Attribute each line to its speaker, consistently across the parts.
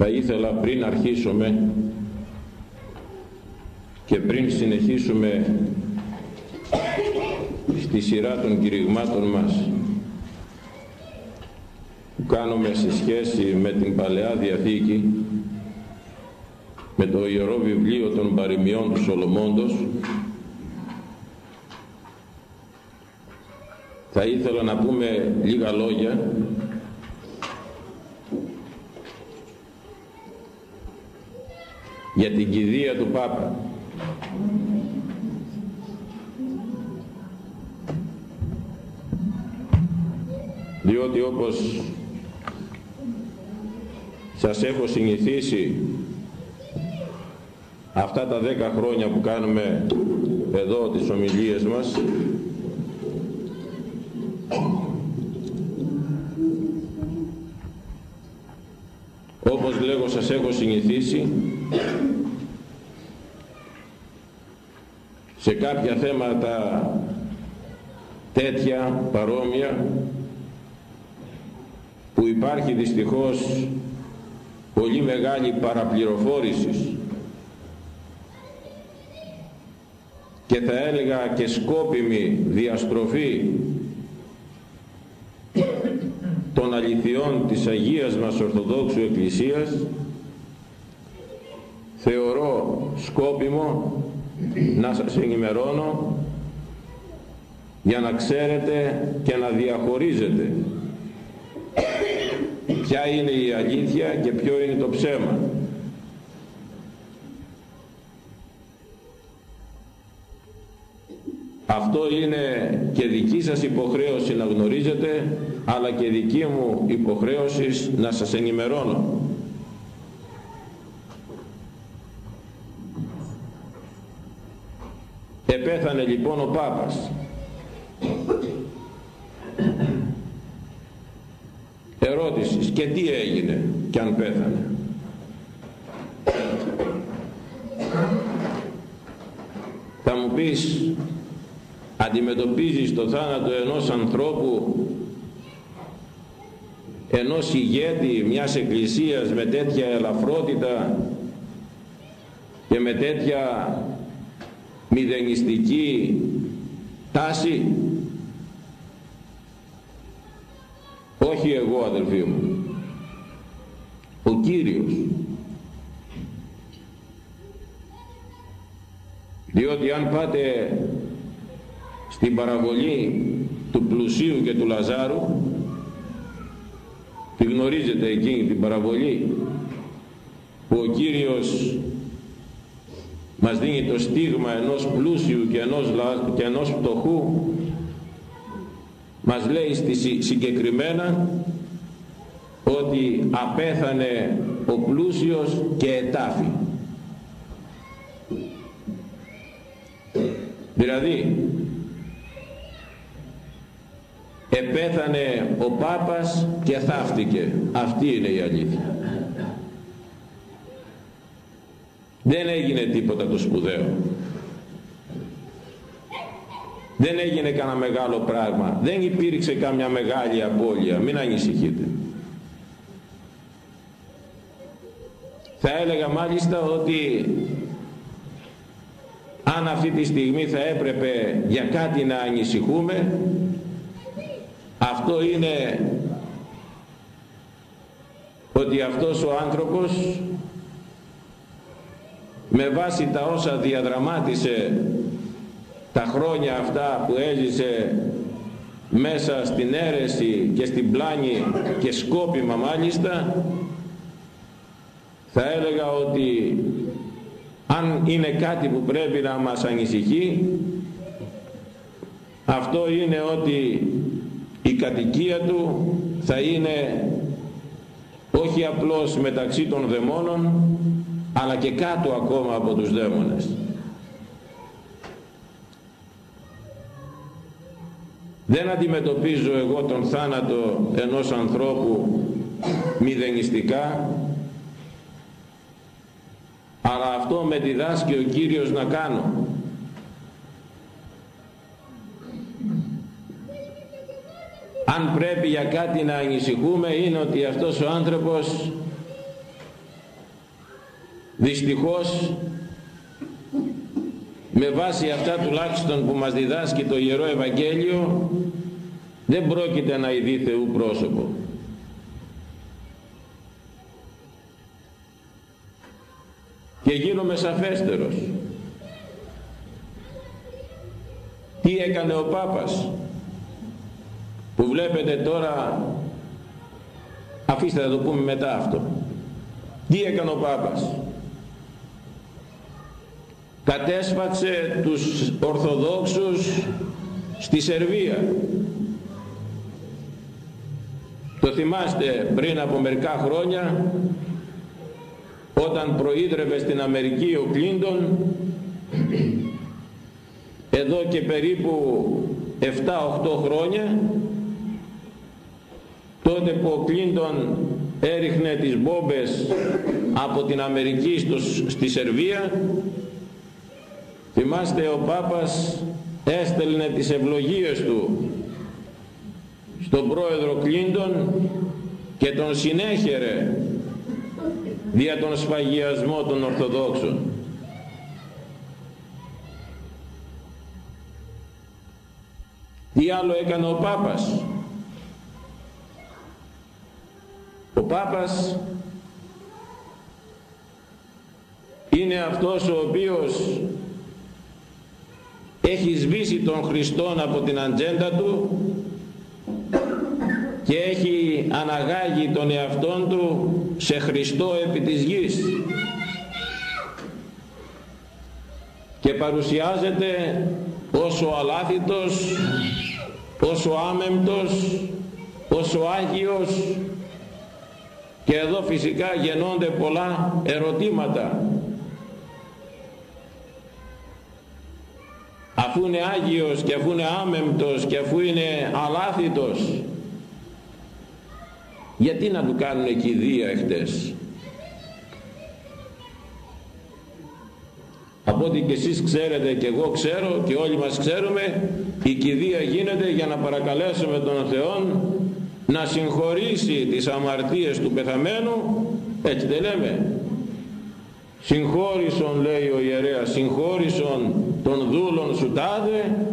Speaker 1: θα ήθελα πριν αρχίσουμε και πριν συνεχίσουμε στη σειρά των κηρυγμάτων μας που κάνουμε σε σχέση με την Παλαιά Διαθήκη με το Ιερό Βιβλίο των Παροιμιών του Σολομώντος θα ήθελα να πούμε λίγα λόγια για την κηδεία του Πάπα. Διότι όπως σας έχω συνηθίσει αυτά τα δέκα χρόνια που κάνουμε εδώ τις ομιλίες μας όπως λέγω σας έχω συνηθίσει σε κάποια θέματα τέτοια παρόμοια που υπάρχει δυστυχώς πολύ μεγάλη παραπληροφόρηση. Και θα έλεγα και σκόπιμη διαστροφή των αληθιών της Αγίας μας Ορθοδόξου Εκκλησίας θεωρώ σκόπιμο να σας ενημερώνω για να ξέρετε και να διαχωρίζετε ποια είναι η αλήθεια και ποιο είναι το ψέμα. Αυτό είναι και δική σας υποχρέωση να γνωρίζετε, αλλά και δική μου υποχρέωση να σας ενημερώνω. Επέθανε λοιπόν ο Πάπας. Ερώτησης, και τι έγινε κι αν πέθανε. Θα μου πεις, αντιμετωπίζεις το θάνατο ενός ανθρώπου ενός ηγέτη μιας εκκλησίας με τέτοια ελαφρότητα και με τέτοια μηδενιστική τάση. Όχι εγώ αδελφοί μου. Ο Κύριος. Διότι αν πάτε στην παραβολή του πλουσίου και του Λαζάρου τη γνωρίζετε εκείνη την παραβολή που ο Κύριος μας δίνει το στίγμα ενός πλούσιου και ενός, και ενός πτωχού μας λέει στη συγκεκριμένα ότι απέθανε ο πλούσιος και ετάφη. Δηλαδή επέθανε ο Πάπας και θαύτηκε. Αυτή είναι η αλήθεια δεν έγινε τίποτα το σπουδαίο. Δεν έγινε κανένα μεγάλο πράγμα. Δεν υπήρξε καμιά μεγάλη απώλεια. Μην ανησυχείτε. Θα έλεγα μάλιστα ότι αν αυτή τη στιγμή θα έπρεπε για κάτι να ανησυχούμε αυτό είναι ότι αυτός ο άνθρωπος με βάση τα όσα διαδραμάτισε τα χρόνια αυτά που έζησε μέσα στην αίρεση και στην πλάνη και σκόπιμα μάλιστα θα έλεγα ότι αν είναι κάτι που πρέπει να μας ανησυχεί αυτό είναι ότι η κατοικία του θα είναι όχι απλώς μεταξύ των δαιμόνων αλλά και κάτω ακόμα από τους δαίμονες. Δεν αντιμετωπίζω εγώ τον θάνατο ενός ανθρώπου μηδενιστικά αλλά αυτό με διδάσκει ο Κύριος να κάνω. Αν πρέπει για κάτι να ανησυχούμε είναι ότι αυτός ο άνθρωπος δυστυχώς με βάση αυτά τουλάχιστον που μας διδάσκει το Ιερό Ευαγγέλιο δεν πρόκειται να ειδεί Θεού πρόσωπο. Και γίνομαι σαφέστερος. Τι έκανε ο Πάπας που βλέπετε τώρα αφήστε να το πούμε μετά αυτό. Τι έκανε ο Πάπας; Κατέσπαξε τους Ορθοδόξους στη Σερβία. Το θυμάστε πριν από μερικά χρόνια όταν προείδρευε στην Αμερική ο Κλίντον εδώ και περίπου 7-8 χρόνια τότε που ο Κλίντον έριχνε τις μπόμπες από την Αμερική στο, στη Σερβία Θυμάστε ο Πάπας έστελνε τις ευλογίες του στον πρόεδρο Κλίντον και τον συνέχερε δια τον σφαγιασμό των Ορθοδόξων. Τι άλλο έκανε ο Πάπας; Ο Πάπας είναι αυτός ο οποίος έχει σβήσει τον Χριστόν από την ατζέντα του και έχει αναγάγει τον εαυτόν του σε Χριστό επί της γης. Και παρουσιάζεται όσο αλάθητος όσο άμεμπτος όσο Άγιος. Και εδώ φυσικά γεννώνται πολλά ερωτήματα αφού είναι Άγιος και αφού είναι άμεμπτος και αφού είναι αλάθητος. Γιατί να του κάνουν κηδεία εχθές; Από ό,τι και εσείς ξέρετε και εγώ ξέρω και όλοι μας ξέρουμε η κηδεία γίνεται για να παρακαλέσουμε τον Θεό να συγχωρήσει τις αμαρτίες του πεθαμένου. Έτσι δεν λέμε. Συγχώρησον λέει ο ιερέας συγχώρησον των δούλων σου τάδε.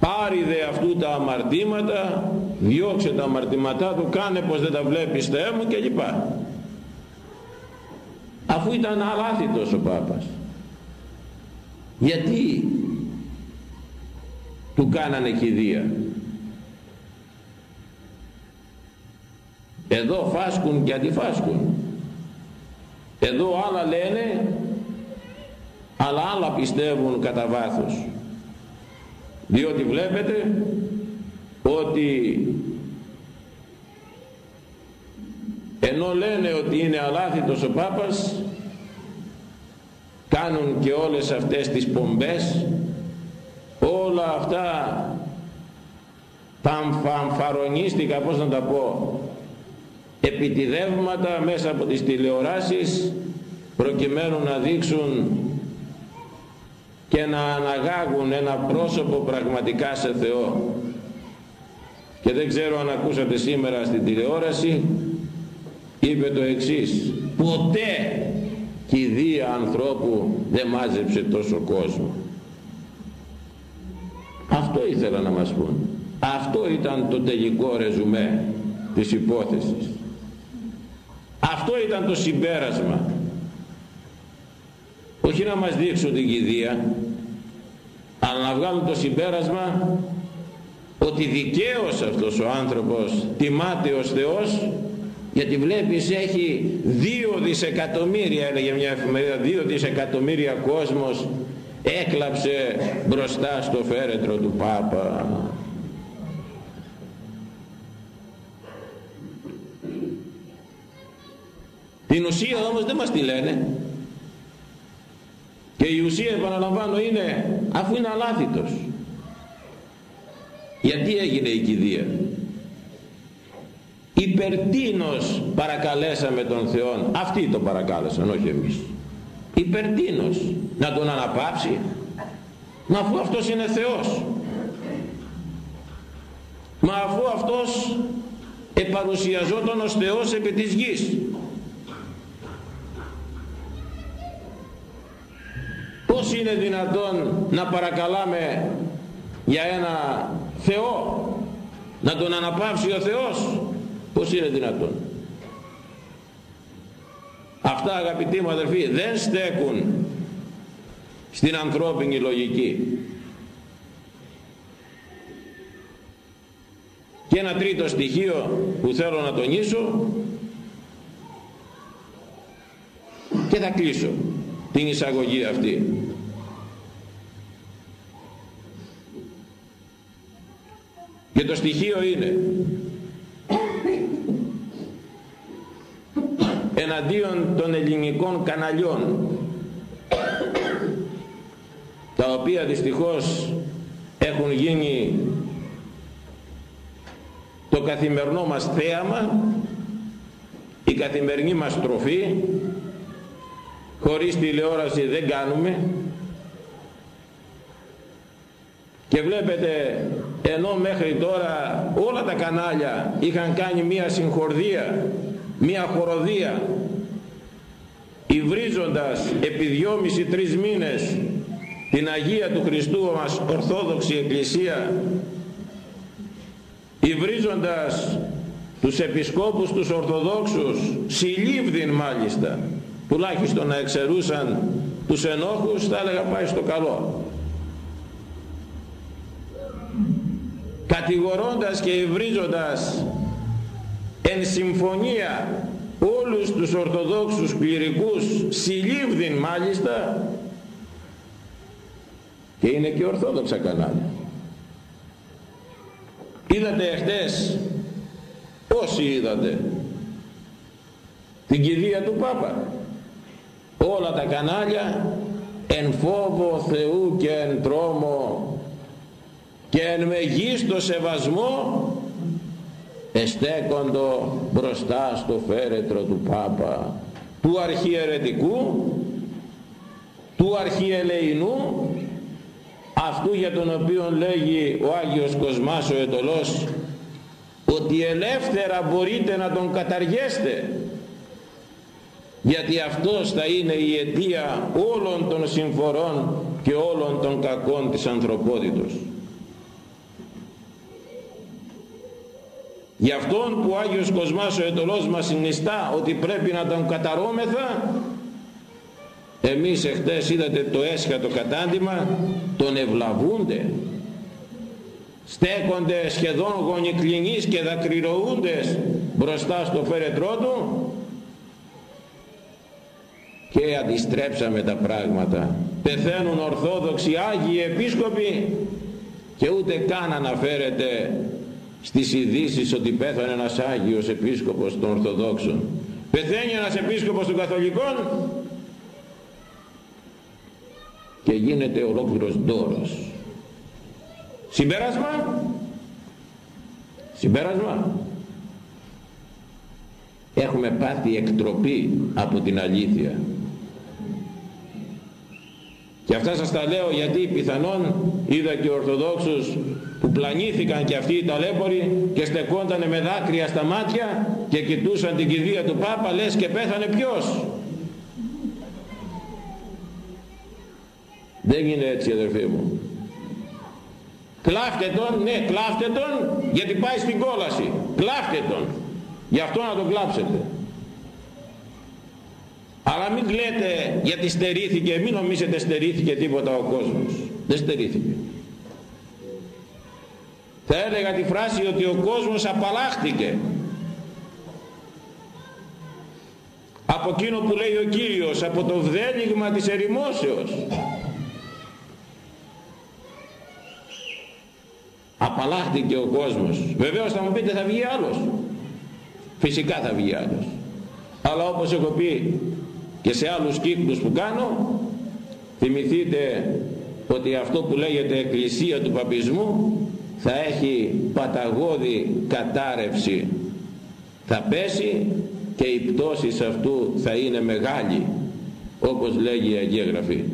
Speaker 1: Πάρει δε αυτού τα αμαρτήματα διώξε τα αμαρτήματά του κάνε πως δεν τα βλέπεις Θεέ μου και λοιπά. Αφού ήταν αλάθητος ο Πάπας γιατί του κάνανε κηδεία; Εδώ φάσκουν και αντιφάσκουν. Εδώ άλλα λένε αλλά άλλα πιστεύουν κατά βάθος. Διότι βλέπετε ότι ενώ λένε ότι είναι αλάθητος ο Πάπας κάνουν και όλες αυτές τις πομπές όλα αυτά φαμφαρονίστικα πως να τα πω επιτιδεύματα μέσα από τις τηλεοράσεις προκειμένου να δείξουν και να αναγάγουν ένα πρόσωπο πραγματικά σε Θεό. Και δεν ξέρω αν ακούσατε σήμερα στην τηλεόραση είπε το εξής ποτέ κηδεία ανθρώπου δεν μάζεψε τόσο κόσμο αυτό ήθελα να μας πούν. Αυτό ήταν το τελικό ρεζουμέ της υπόθεσης. Αυτό ήταν το συμπέρασμα όχι να μας δείξουν την κηδεία αλλά να βγάλουν το συμπέρασμα ότι δικαίως αυτός ο άνθρωπος τιμάται ως Θεός γιατί βλέπεις έχει δύο δισεκατομμύρια έλεγε μια εφημερίδα δύο δισεκατομμύρια κόσμος έκλαψε μπροστά στο φέρετρο του Πάπα. Την ουσία όμως δεν μας τη λένε και η ουσία επαναλαμβάνω είναι αφού είναι αλάθητος. Γιατί έγινε η κηδεία; Υπερτίνος παρακαλέσαμε τον Θεό. Αυτοί τον παρακάλεσαν όχι εμείς. Υπερτίνος να τον αναπάψει. Μα αφού αυτός είναι Θεός. Μα αφού αυτός επαρουσιαζόταν ως Θεός επί της γης. Πώς είναι δυνατόν να παρακαλάμε για ένα Θεό, να τον αναπαύσει ο Θεός, πώς είναι δυνατόν. Αυτά αγαπητοί μου αδερφοί δεν στέκουν στην ανθρώπινη λογική. Και ένα τρίτο στοιχείο που θέλω να τονίσω και θα κλείσω την εισαγωγή αυτή. Το στοιχείο είναι εναντίον των ελληνικών καναλιών τα οποία δυστυχώς έχουν γίνει το καθημερινό μας θέαμα η καθημερινή μας τροφή. Χωρίς τηλεόραση δεν κάνουμε. Και βλέπετε ενώ μέχρι τώρα όλα τα κανάλια είχαν κάνει μία συγχορδία μία χοροδία υβρίζοντας επί δυόμιση τρεις μήνες την Αγία του Χριστού μας Ορθόδοξη Εκκλησία υβρίζοντας τους επισκόπους τους Ορθοδόξους συλλήβδιν μάλιστα τουλάχιστον να εξαιρούσαν τους ενόχους θα έλεγα πάει στο καλό κατηγορώντας και υβρίζοντας εν συμφωνία όλους τους Ορθοδόξους κληρικούς συλλήβδιν μάλιστα και είναι και Ορθόδοξα κανάλια. Είδατε εχθές όσοι είδατε την κηδεία του Πάπα. Όλα τα κανάλια εν φόβο Θεού και εν τρόμο και εν μεγίστο σεβασμό εστέκοντο μπροστά στο φέρετρο του Πάπα του αρχιερετικού του αρχιελεηνού αυτού για τον οποίο λέγει ο Άγιος Κοσμάς ο Ετωλός ότι ελεύθερα μπορείτε να τον καταργέστε γιατί αυτός θα είναι η αιτία όλων των συμφορών και όλων των κακών της ανθρωπότητος. Γι' αυτόν που ο Άγιος Κοσμάς ο Ετωλός μας συνιστά ότι πρέπει να τον καταρώμεθα εμείς εχθές είδατε το έσχατο κατάντημα τον ευλαβούνται. Στέκονται σχεδόν γονικλινείς και δακρυρωούντες μπροστά στο φέρετρό του και αντιστρέψαμε τα πράγματα. Πεθαίνουν Ορθόδοξοι Άγιοι Επίσκοποι και ούτε καν αναφέρεται στις ειδήσεις ότι πέθανε ένας Άγιος Επίσκοπος των Ορθοδόξων. Πεθαίνει ένας Επίσκοπος των Καθολικών και γίνεται ολόκληρος δώρος. Συμπέρασμα; Συμπέρασμα; Έχουμε πάθει εκτροπή από την αλήθεια. Και αυτά σας τα λέω γιατί πιθανόν είδα και Ορθοδόξους που πλανήθηκαν και αυτοί οι ταλέποροι και στεκόντανε με δάκρυα στα μάτια και κοιτούσαν την κηδεία του Πάπα λες και πέθανε ποιος; Δεν είναι έτσι αδερφοί μου. Κλάφτε τον ναι κλάφτε τον γιατί πάει στην κόλαση. Κλάφτε τον. Γι' αυτό να τον κλάψετε. Αλλά μην λέτε γιατί στερήθηκε. Μην νομίζετε στερήθηκε τίποτα ο κόσμος. Δεν στερήθηκε θα έλεγα τη φράση ότι ο κόσμος απαλλάχτηκε από εκείνο που λέει ο Κύριος από το βδέλιγμα της ερημόσεως απαλλάχτηκε ο κόσμος. Βεβαίως θα μου πείτε θα βγει άλλος. Φυσικά θα βγει άλλος. Αλλά όπως έχω πει και σε άλλους κύκλους που κάνω θυμηθείτε ότι αυτό που λέγεται εκκλησία του παπισμού θα έχει παταγώδη κατάρρευση. Θα πέσει και η πτώση αυτού θα είναι μεγάλη όπως λέγει η Αγία Γραφή.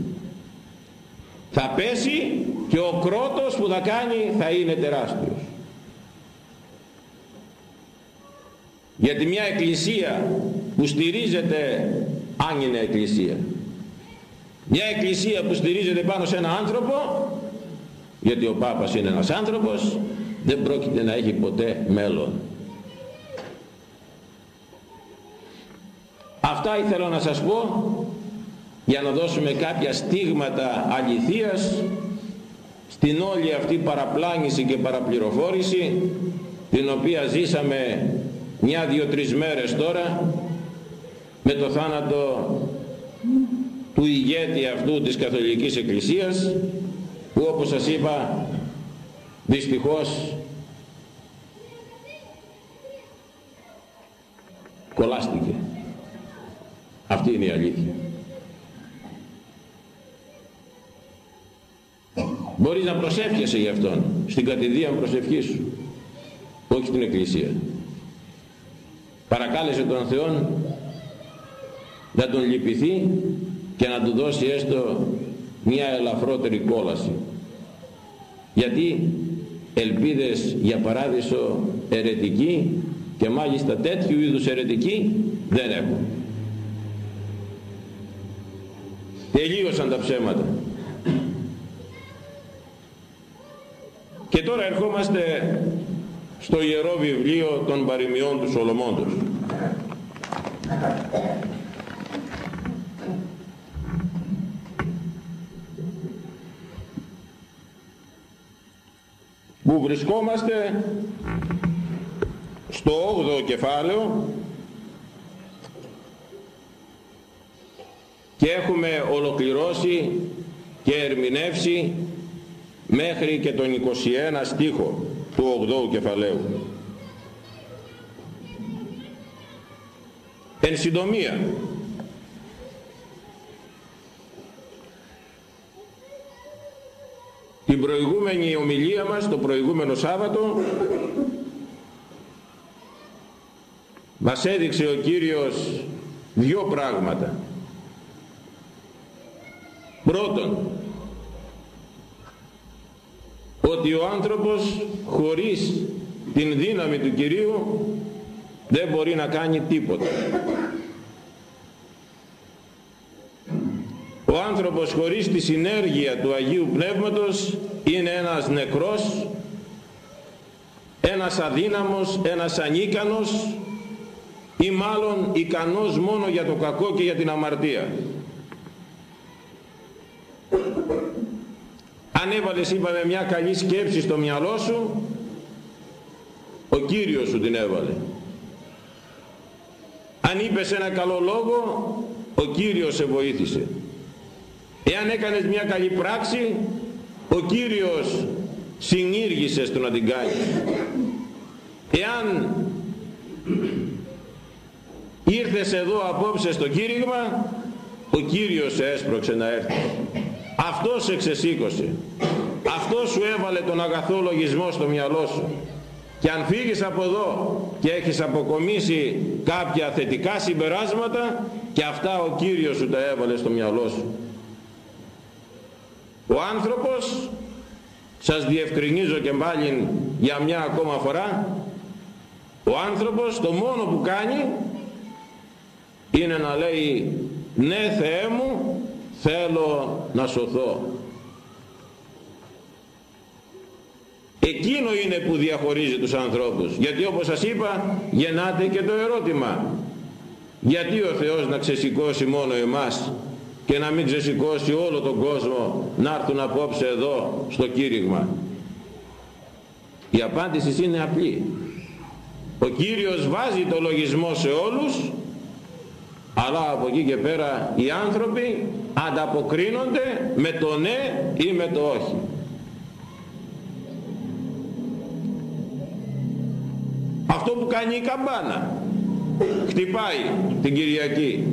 Speaker 1: Θα πέσει και ο κρότος που θα κάνει θα είναι τεράστιος. Γιατί μια εκκλησία που στηρίζεται αν είναι εκκλησία μια εκκλησία που στηρίζεται πάνω σε ένα άνθρωπο γιατί ο Πάπας είναι ένας άνθρωπος δεν πρόκειται να έχει ποτέ μέλλον. Αυτά ήθελα να σας πω για να δώσουμε κάποια στίγματα αληθείας στην όλη αυτή παραπλάνηση και παραπληροφόρηση την οποία ζήσαμε μια δύο τρεις μέρες τώρα με το θάνατο του ηγέτη αυτού της Καθολικής Εκκλησίας που όπως σας είπα δυστυχώς κολλάστηκε. Αυτή είναι η αλήθεια. Μπορείς να προσεύχεσαι για αυτόν στην κατηδία προσευχής σου όχι στην εκκλησία. Παρακάλεσε τον Θεό να τον λυπηθεί και να του δώσει έστω μια ελαφρότερη κόλαση. Γιατί ελπίδες για παράδεισο ερετική και μάλιστα τέτοιου είδους ερετική δεν έχουν. Τελείωσαν τα ψέματα. Και τώρα ερχόμαστε στο Ιερό Βιβλίο των Παροιμιών του Σολομόντος που βρισκόμαστε στο 8ο κεφάλαιο και έχουμε ολοκληρώσει και ερμηνεύσει μέχρι και τον 21 στίχο του 8ου κεφαλαίου. Εν συντομία, την προηγούμενη ομιλία μας, το προηγούμενο Σάββατο, μας έδειξε ο Κύριος δύο πράγματα. Πρώτον, ότι ο άνθρωπος χωρίς την δύναμη του Κυρίου δεν μπορεί να κάνει τίποτα. Ο άνθρωπος χωρίς τη συνέργεια του Αγίου Πνεύματος είναι ένας νεκρός, ένας αδύναμος, ένας ανίκανος ή μάλλον ικανός μόνο για το κακό και για την αμαρτία. Αν έβαλες είπαμε μια καλή σκέψη στο μυαλό σου, ο Κύριος σου την έβαλε. Αν είπες ένα καλό λόγο, ο Κύριος σε βοήθησε. Εάν έκανες μια καλή πράξη, ο Κύριος συνήργησε στο να την κάνει. Εάν ήρθες εδώ απόψε στο κήρυγμα, ο Κύριος σε έσπρωξε να έρθει. Αυτός σε ξεσήκωσε. Αυτός σου έβαλε τον αγαθό λογισμό στο μυαλό σου. Και αν φύγεις από εδώ και έχεις αποκομίσει κάποια θετικά συμπεράσματα και αυτά ο Κύριος σου τα έβαλε στο μυαλό σου. Ο άνθρωπος, σας διευκρινίζω και πάλι για μια ακόμα φορά, ο άνθρωπος το μόνο που κάνει είναι να λέει ναι Θεέ μου θέλω να σωθώ. Εκείνο είναι που διαχωρίζει τους ανθρώπους. Γιατί όπως σας είπα γεννάται και το ερώτημα. Γιατί ο Θεός να ξεσηκώσει μόνο εμάς και να μην ξεσηκώσει όλο τον κόσμο να έρθουν απόψε εδώ στο κήρυγμα. Η απάντηση είναι απλή. Ο Κύριος βάζει το λογισμό σε όλους αλλά από εκεί και πέρα οι άνθρωποι ανταποκρίνονται με το ναι ή με το όχι. Αυτό που κάνει η καμπάνα χτυπάει την Κυριακή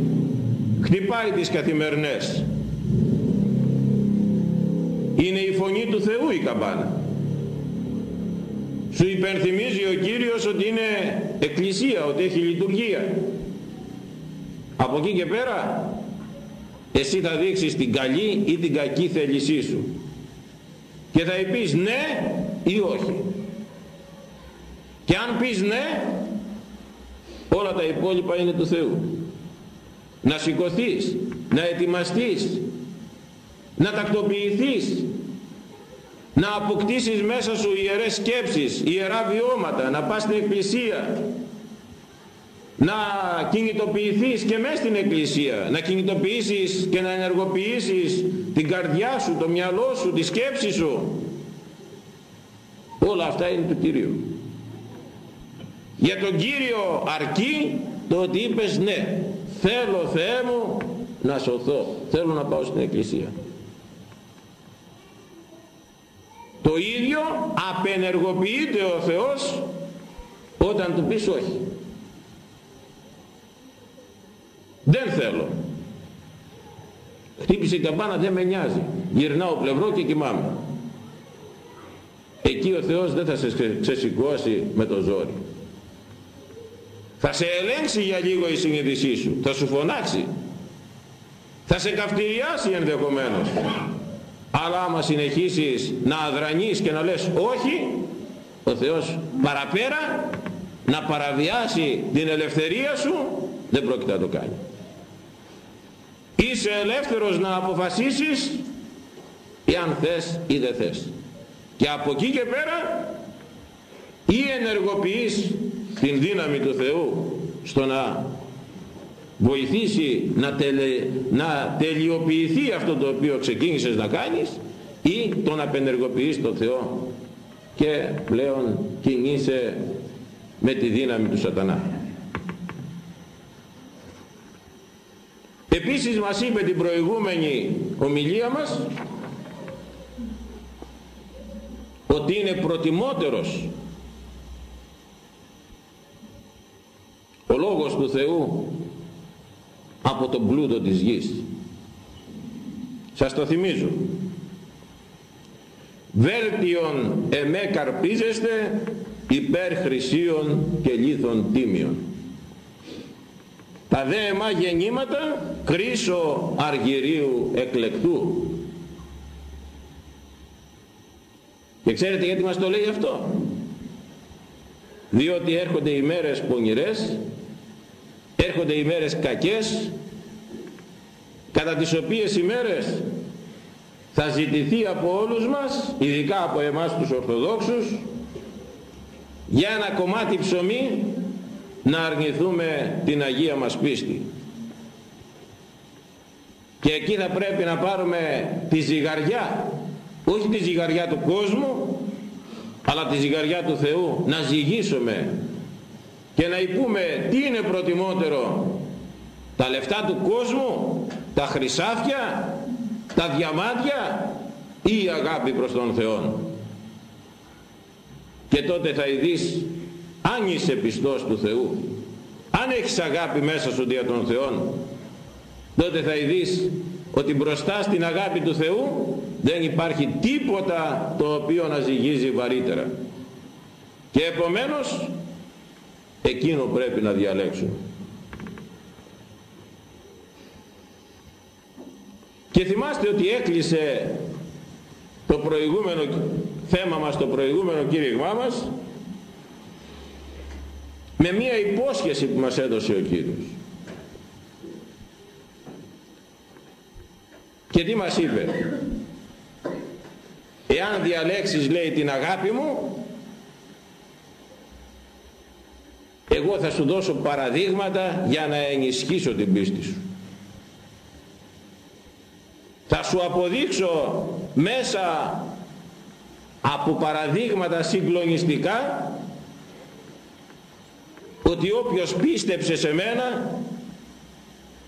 Speaker 1: χτυπάει τις καθημερινές. Είναι η φωνή του Θεού η καμπάνα. Σου υπενθυμίζει ο Κύριος ότι είναι εκκλησία ότι έχει λειτουργία. Από εκεί και πέρα εσύ θα δείξεις την καλή ή την κακή θέλησή σου. Και θα πεις ναι ή όχι. Και αν πεις ναι όλα τα υπόλοιπα είναι του Θεού να σηκωθείς, να ετοιμαστείς να τακτοποιηθείς να αποκτήσεις μέσα σου ιερές σκέψεις ιερά βιώματα να πας στην εκκλησία να κινητοποιηθείς και μέσα στην εκκλησία να κινητοποιήσεις και να ενεργοποιήσεις την καρδιά σου, το μυαλό σου, τη σκέψη σου. Όλα αυτά είναι του Κύριου για τον Κύριο αρκεί το ότι είπες ναι θέλω Θεέ μου να σωθώ. Θέλω να πάω στην εκκλησία. Το ίδιο απενεργοποιείται ο Θεός όταν του πεις όχι. Δεν θέλω. Χτύπησε η καμπάνα δεν με νοιάζει. Γυρνάω πλευρό και κοιμάμαι. Εκεί ο Θεός δεν θα σε ξεσηκώσει με το ζόρι θα σε ελέγξει για λίγο η συνείδησή σου. Θα σου φωνάξει. Θα σε καυτηριάσει ενδεχομένως. Αλλά άμα συνεχίσεις να αδρανείς και να λες όχι ο Θεός παραπέρα να παραβιάσει την ελευθερία σου δεν πρόκειται να το κάνει. Είσαι ελεύθερος να αποφασίσεις εάν θες ή δεν θες. Και από εκεί και πέρα ή ενεργοποιείς την δύναμη του Θεού στο να βοηθήσει να, τελε, να τελειοποιηθεί αυτό το οποίο ξεκίνησες να κάνεις ή τον απενεργοποιείς τον Θεό και πλέον κινείσαι με τη δύναμη του σατανά. Επίσης μας είπε την προηγούμενη ομιλία μας ότι είναι προτιμότερος ο Λόγος του Θεού από τον πλούτο της γης. Σας το θυμίζω. Βέλτιον εμέ καρπίζεστε υπέρ χρυσίων και λίθων τίμιων. Τα δε εμά γεννήματα κρίσο αργυρίου εκλεκτού. Και ξέρετε γιατί μας το λέει αυτό; Διότι έρχονται οι μέρες πονηρές έρχονται οι μέρες κακές κατά τις οποίες ημέρες θα ζητηθεί από όλους μας ειδικά από εμάς τους Ορθοδόξους για ένα κομμάτι ψωμί να αρνηθούμε την Αγία μας πίστη. Και εκεί θα πρέπει να πάρουμε τη ζυγαριά όχι τη ζυγαριά του κόσμου αλλά τη ζυγαριά του Θεού να ζυγίσουμε και να υπούμε τι είναι προτιμότερο τα λεφτά του κόσμου τα χρυσάφια τα διαμάτια ή η αγάπη προς τον Θεό και τότε θα ειδείς αν είσαι πιστός του Θεού αν έχεις αγάπη μέσα σου δια των Θεών τότε θα ειδείς ότι μπροστά στην αγάπη του Θεού δεν υπάρχει τίποτα το οποίο να ζυγίζει βαρύτερα. Και επομένως εκείνο πρέπει να διαλέξουμε και θυμάστε ότι έκλεισε το προηγούμενο θέμα μας το προηγούμενο κήρυγμά μας με μία υπόσχεση που μας έδωσε ο Κύριος. Και τι μας είπε; Εάν διαλέξεις λέει την αγάπη μου εγώ θα σου δώσω παραδείγματα για να ενισχύσω την πίστη σου. Θα σου αποδείξω μέσα από παραδείγματα συγκλονιστικά ότι όποιος πίστεψε σε μένα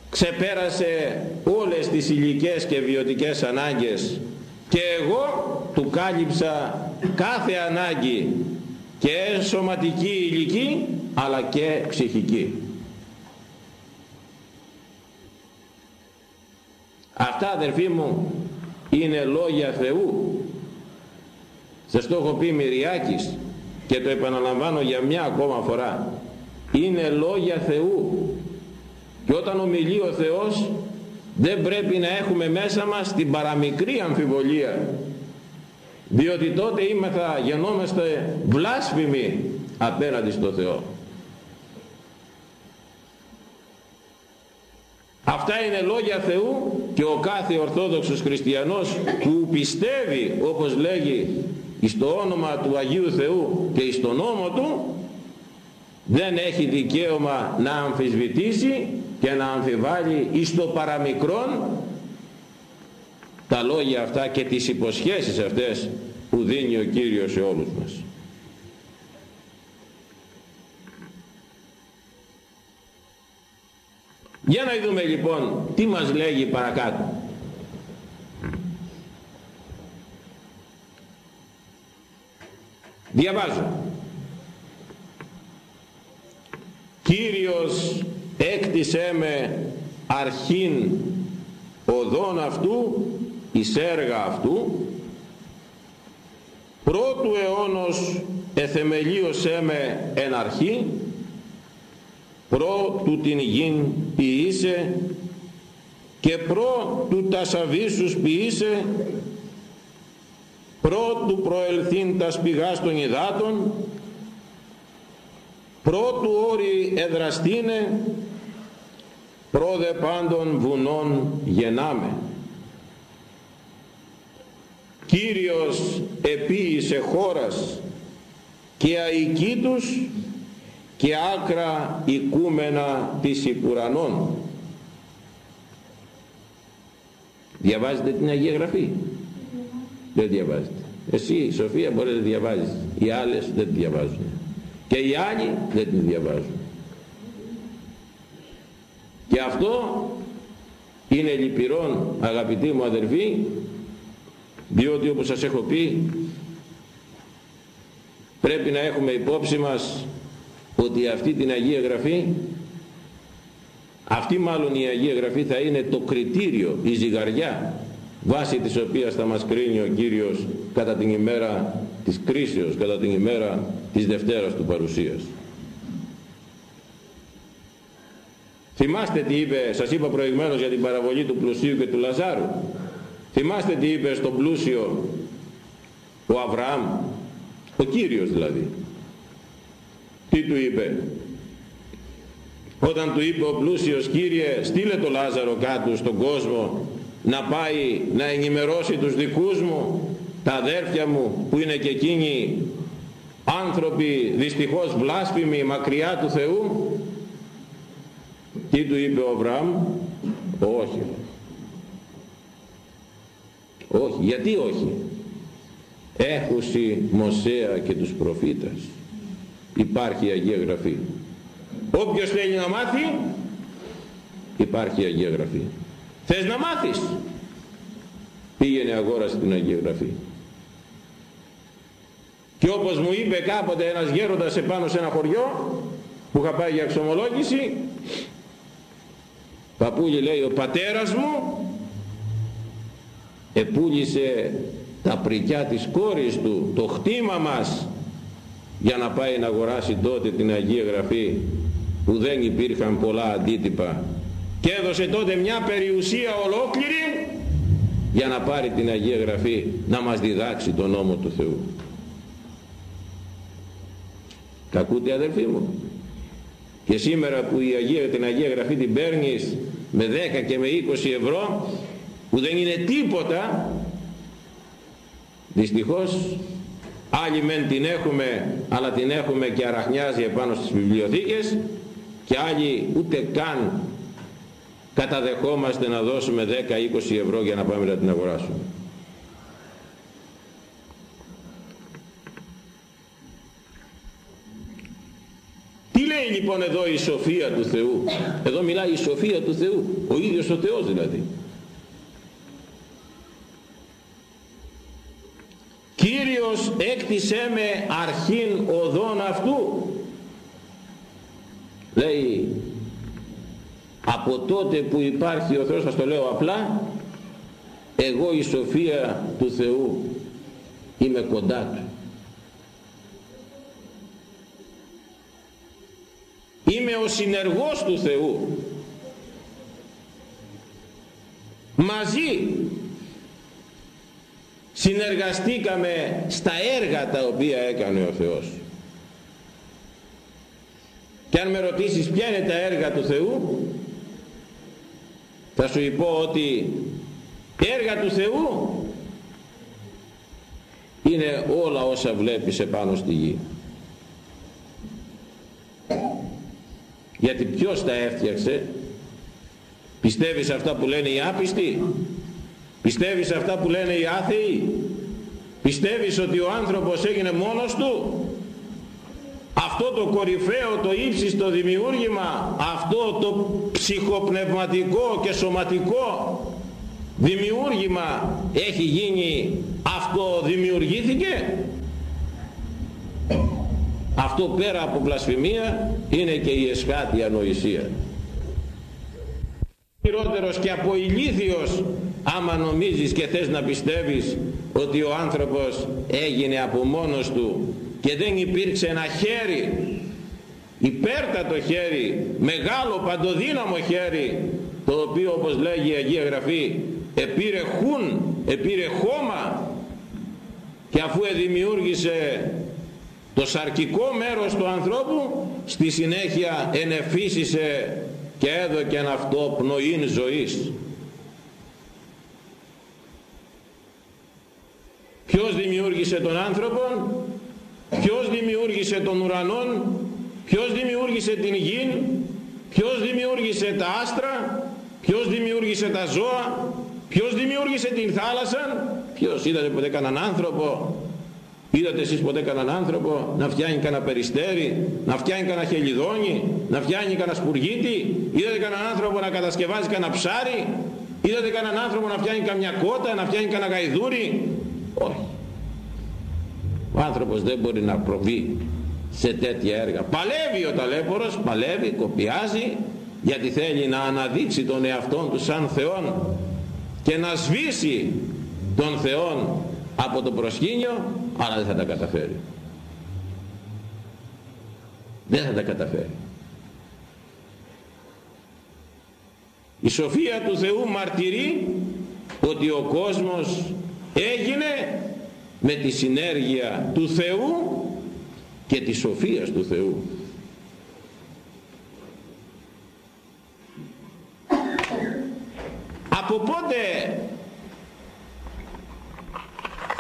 Speaker 1: ξεπέρασε όλες τις υλικές και βιωτικές ανάγκες και εγώ του κάλυψα κάθε ανάγκη και σωματική υλική αλλά και ψυχική. Αυτά αδερφοί μου είναι λόγια Θεού. Σας το έχω πει Μυριάκης και το επαναλαμβάνω για μια ακόμα φορά. Είναι λόγια Θεού. Και όταν ομιλεί ο Θεός δεν πρέπει να έχουμε μέσα μας την παραμικρή αμφιβολία. Διότι τότε θα γενόμαστε βλάσφημοι απέναντι στο Θεό. Αυτά είναι λόγια Θεού και ο κάθε Ορθόδοξος Χριστιανός που πιστεύει όπως λέγει στο όνομα του Αγίου Θεού και στο νόμο του δεν έχει δικαίωμα να αμφισβητήσει και να αμφιβάλλει εις το παραμικρόν τα λόγια αυτά και τις υποσχέσεις αυτές που δίνει ο Κύριος σε όλους μας. Για να δούμε λοιπόν τι μας λέγει παρακάτω. Διαβάζω. Κύριος έκτισέ με αρχήν οδόν αυτού εις έργα αυτού. Πρώτου αιώνος εθεμελίωσέ με εν αρχή προ του την γην ποιήσε και προ του τασαβίσους ποιήσε προ του προελθύν τας πηγάς των υδάτων προ του όρη εδραστήνε προ δε πάντων βουνών γεννάμε Κύριος επίησε χώρας και αικοί τους και άκρα οικούμενα της υπουρανών. Διαβάζετε την Αγία Γραφή; Δεν διαβάζετε. Εσύ Σοφία μπορείς να διαβάζεις. Οι άλλες δεν τη διαβάζουν. Και οι άλλοι δεν την διαβάζουν. Και αυτό είναι λυπηρόν αγαπητοί μου αδερφοί διότι όπως σας έχω πει πρέπει να έχουμε υπόψη μας ότι αυτή την Αγία Γραφή αυτή μάλλον η Αγία Γραφή θα είναι το κριτήριο, η ζυγαριά βάσει της οποίας θα μας κρίνει ο Κύριος κατά την ημέρα της κρίσεως, κατά την ημέρα της Δευτέρας του Παρουσίας. Θυμάστε τι είπε, σας είπα προηγουμένως για την παραβολή του πλουσίου και του Λαζάρου. Θυμάστε τι είπε στον πλούσιο ο Αβραάμ, ο Κύριος δηλαδή. Τι του είπε; Όταν του είπε ο πλούσιος Κύριε στείλε το Λάζαρο κάτω στον κόσμο να πάει να ενημερώσει τους δικούς μου, τα αδέρφια μου που είναι και εκείνοι άνθρωποι δυστυχώς βλάσφημοι μακριά του Θεού. Τι του είπε ο Αβραάμ; Όχι. Όχι. Γιατί όχι; Έχουσι Μωσέα και τους προφήτας. Υπάρχει η Αγία Γραφή. Όποιος θέλει να μάθει υπάρχει η Αγία Γραφή. Θες να μάθεις; Πήγαινε αγόρασε την Αγία Γραφή. Και όπως μου είπε κάποτε ένας γέροντας επάνω σε ένα χωριό που είχα πάει για εξομολόγηση παππούλη λέει ο πατέρας μου επούλησε τα πρικιά της κόρης του, το χτήμα μας για να πάει να αγοράσει τότε την Αγία Γραφή που δεν υπήρχαν πολλά αντίτυπα και έδωσε τότε μια περιουσία ολόκληρη για να πάρει την Αγία Γραφή να μας διδάξει τον νόμο του Θεού. Τα ακούτε αδελφοί μου; Και σήμερα που η Αγία, την Αγία Γραφή την παίρνεις με 10 και με 20 ευρώ που δεν είναι τίποτα δυστυχώς άλλοι μεν την έχουμε αλλά την έχουμε και αραχνιάζει επάνω στις βιβλιοθήκες και άλλοι ούτε καν καταδεχόμαστε να δώσουμε 10-20 ευρώ για να πάμε να την αγοράσουμε. Τι λέει λοιπόν εδώ η σοφία του Θεού; Εδώ μιλάει η σοφία του Θεού. Ο ίδιος ο Θεός δηλαδή. Κύριος έκτισέ με αρχήν οδόν αυτού. Λέει από τότε που υπάρχει ο Θεός, σας το λέω απλά, εγώ η σοφία του Θεού είμαι κοντά Του. Είμαι ο συνεργός του Θεού. Μαζί συνεργαστήκαμε στα έργα τα οποία έκανε ο Θεός. Και αν με ρωτήσεις ποια είναι τα έργα του Θεού, θα σου πω ότι έργα του Θεού είναι όλα όσα βλέπεις επάνω στη γη. Γιατί ποιος τα έφτιαξε, πιστεύεις αυτά που λένε οι άπιστοι, πιστεύεις αυτά που λένε οι άθεοι, πιστεύεις ότι ο άνθρωπος έγινε μόνος του, αυτό το κορυφαίο, το ύψιστο δημιούργημα, αυτό το ψυχοπνευματικό και σωματικό δημιούργημα έχει γίνει, αυτό δημιουργήθηκε; Αυτό πέρα από βλασφημία είναι και η εσχάτη ανοησία. Χειρότερος και από ηλίθιος άμα νομίζεις και θες να πιστεύεις ότι ο άνθρωπος έγινε από μόνος του και δεν υπήρξε ένα χέρι υπέρτατο χέρι μεγάλο παντοδύναμο χέρι το οποίο όπως λέγει η Αγία Γραφή επήρε χούν, επήρε χώμα και αφού δημιούργησε το σαρκικό μέρος του ανθρώπου στη συνέχεια ενεφύσισε και έδωκε αυτό πνοήν ζωής. Ποιος δημιούργησε τον άνθρωπο ποιος δημιούργησε τον ουρανόν ποιος δημιούργησε την γη ποιος δημιούργησε τα άστρα ποιος δημιούργησε τα ζώα ποιος δημιούργησε την θάλασσα ποιος είδατε ποτέ κανέναν άνθρωπο είδατε εσείς ποτέ κανέναν άνθρωπο να φτιάνει κανένα περιστέρι να φτιάνει κανένα χελιδόνι να φτιάνει κανένα σπουργίτη; Είδατε κανέναν άνθρωπο να κατασκευάζει κανένα ψάρι; Είδατε κανέναν άνθρωπο να φτιάνει καμιά κότα να φτιάνει κανένα γαϊδούρι; Όχι. Ο άνθρωπος δεν μπορεί να προβεί σε τέτοια έργα. Παλεύει ο ταλέπορος παλεύει, κοπιάζει γιατί θέλει να αναδείξει τον εαυτόν του σαν Θεόν και να σβήσει τον Θεόν από το προσκήνιο αλλά δεν θα τα καταφέρει. Δεν θα τα καταφέρει. Η σοφία του Θεού μαρτυρεί ότι ο κόσμος έγινε με τη συνέργεια του Θεού και της σοφίας του Θεού. Από πότε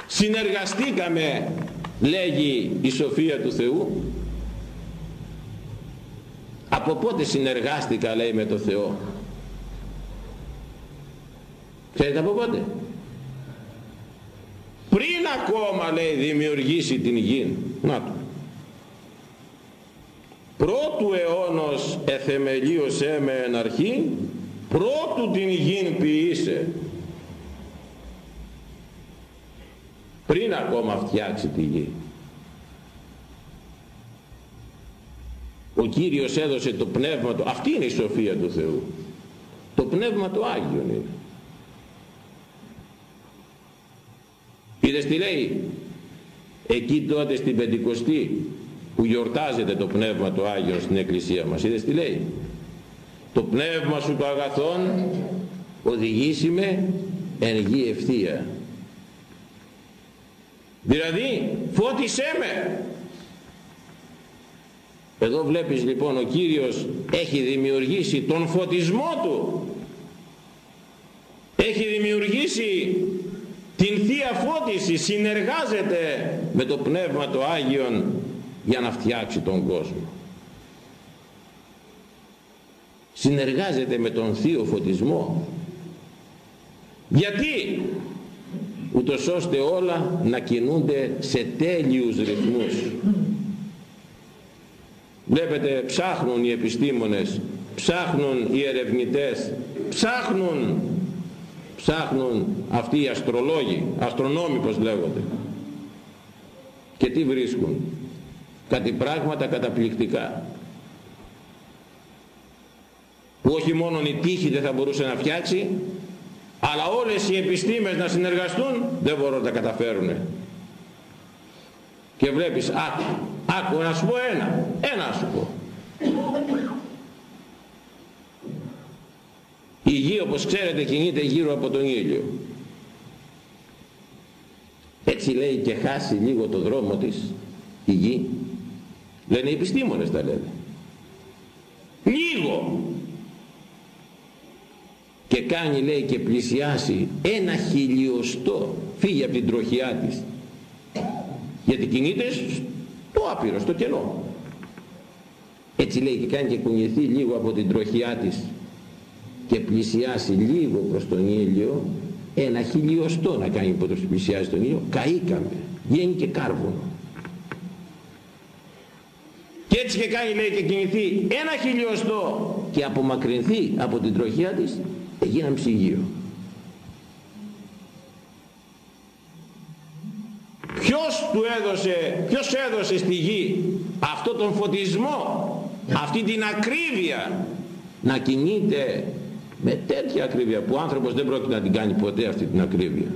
Speaker 1: συνεργαστήκαμε λέγει η σοφία του Θεού. Από πότε συνεργάστηκα λέει με το Θεό; Ξέρετε από πότε; Πριν ακόμα λέει δημιουργήσει την γη να το. Πρώτου αιώνος εθεμελίωσέ με εν αρχή πρώτου την γη ποιήσε πριν ακόμα φτιάξει τη γη. Ο Κύριος έδωσε το πνεύμα του. Αυτή είναι η σοφία του Θεού. Το πνεύμα του Άγιον είναι. Είδες τι λέει; Εκεί τότε στην Πεντηκοστή που γιορτάζεται το πνεύμα του Άγιον στην Εκκλησία μας είδες τι λέει; Το πνεύμα σου το αγαθόν οδηγήσιμε εν γη ευθεία δηλαδή φώτισέ με. Εδώ βλέπεις λοιπόν ο Κύριος έχει δημιουργήσει τον φωτισμό του. Έχει δημιουργήσει την Θεία Φώτιση συνεργάζεται με το Πνεύμα το Άγιον για να φτιάξει τον κόσμο. Συνεργάζεται με τον Θείο Φωτισμό. Γιατί; Ούτως ώστε όλα να κινούνται σε τέλειους ρυθμούς. Βλέπετε ψάχνουν οι επιστήμονες ψάχνουν οι ερευνητές ψάχνουν ψάχνουν αυτοί οι αστρολόγοι αστρονόμοι πως λέγονται. Και τι βρίσκουν; Κάτι πράγματα καταπληκτικά. Που όχι μόνο η τύχη δεν θα μπορούσε να φτιάξει αλλά όλες οι επιστήμες να συνεργαστούν δεν μπορούν να τα καταφέρουν και βλέπεις άκου, άκου να σου πω ένα ένα σου πω. Η γη όπως ξέρετε κινείται γύρω από τον ήλιο. Έτσι λέει και χάσει λίγο το δρόμο της η γη. Λένε οι επιστήμονες τα λένε. Λίγο και κάνει λέει και πλησιάσει ένα χιλιοστό. Φύγει από την τροχιά της. Γιατί κινείται στο άπειρος, στο κενό. Έτσι λέει και κάνει και κουνηθεί λίγο από την τροχιά της και πλησιάσει λίγο προς τον ήλιο. Ένα χιλιοστό να κάνει που πλησιάζει τον ήλιο. Καήκαμε. Βγαίνει και κάρβουνο. Και έτσι και κάνει λέει και κινηθεί ένα χιλιοστό και απομακρυνθεί από την τροχιά της έγιναν ψυγείο. Ποιος του έδωσε ποιος έδωσε στη γη αυτό τον φωτισμό αυτή την ακρίβεια να κινείται με τέτοια ακρίβεια που ο άνθρωπος δεν πρόκειται να την κάνει ποτέ αυτή την ακρίβεια.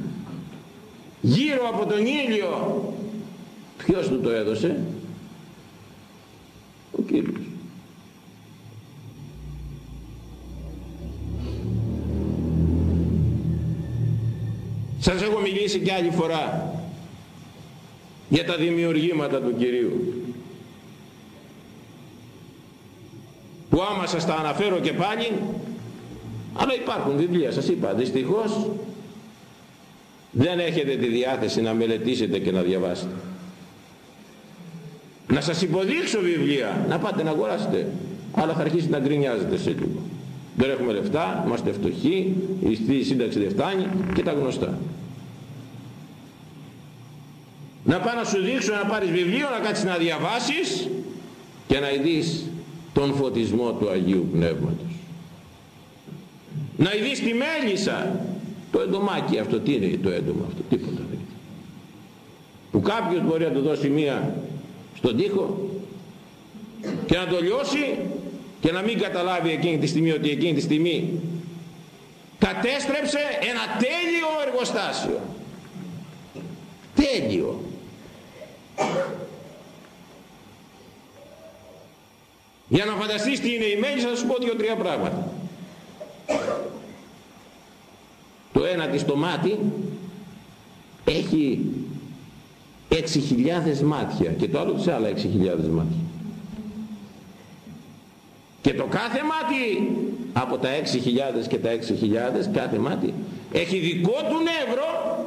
Speaker 1: Γύρω από τον ήλιο ποιος του το έδωσε; Ο Κύριος σας έχω μιλήσει και άλλη φορά για τα δημιουργήματα του Κυρίου. Που άμα σας τα αναφέρω και πάλι αλλά υπάρχουν βιβλία σας είπα δυστυχώς δεν έχετε τη διάθεση να μελετήσετε και να διαβάσετε. Να σας υποδείξω βιβλία να πάτε να αγοράσετε αλλά θα αρχίσει να γκρινιάζετε σε λίγο δεν έχουμε λεφτά, είμαστε φτωχοί η σύνταξη δεν φτάνει και τα γνωστά. Να πάω να σου δείξω να πάρεις βιβλίο να κάτσεις να διαβάσεις και να δεις τον φωτισμό του Αγίου Πνεύματος. Να ειδείς τη μέλισσα. Το εντομάκι αυτό τι είναι το έντομα αυτό τίποτα δεν είναι. Που κάποιος μπορεί να του δώσει μία στον τοίχο και να το λιώσει και να μην καταλάβει εκείνη τη στιγμή ότι εκείνη τη στιγμή κατέστρεψε ένα τέλειο εργοστάσιο. Τέλειο. Για να φανταστείς τι είναι η μέλισσα θα σου πω δύο-τρία πράγματα. Το ένα της το μάτι έχει 6.000 μάτια και το άλλο της άλλα 6.000 μάτια και το κάθε μάτι από τα 6.000 και τα 6.000 κάθε μάτι έχει δικό του νεύρο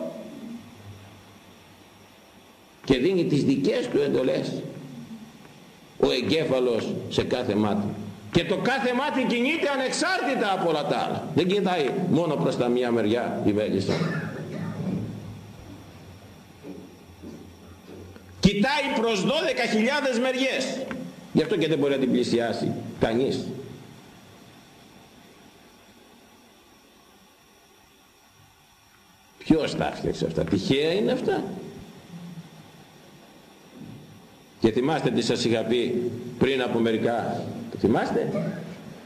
Speaker 1: και δίνει τις δικές του εντολές ο εγκέφαλος σε κάθε μάτι. Και το κάθε μάτι κινείται ανεξάρτητα από όλα τα άλλα. Δεν κοιτάει μόνο προς τα μία μεριά η βέλισσα. Κοιτάει προς 12.000 μεριές γι' αυτό και δεν μπορεί να την πλησιάσει κανείς. Ποιος τα έφτιαξε αυτά τυχαία είναι αυτά. Και θυμάστε τι σας είχα πει πριν από μερικά το θυμάστε;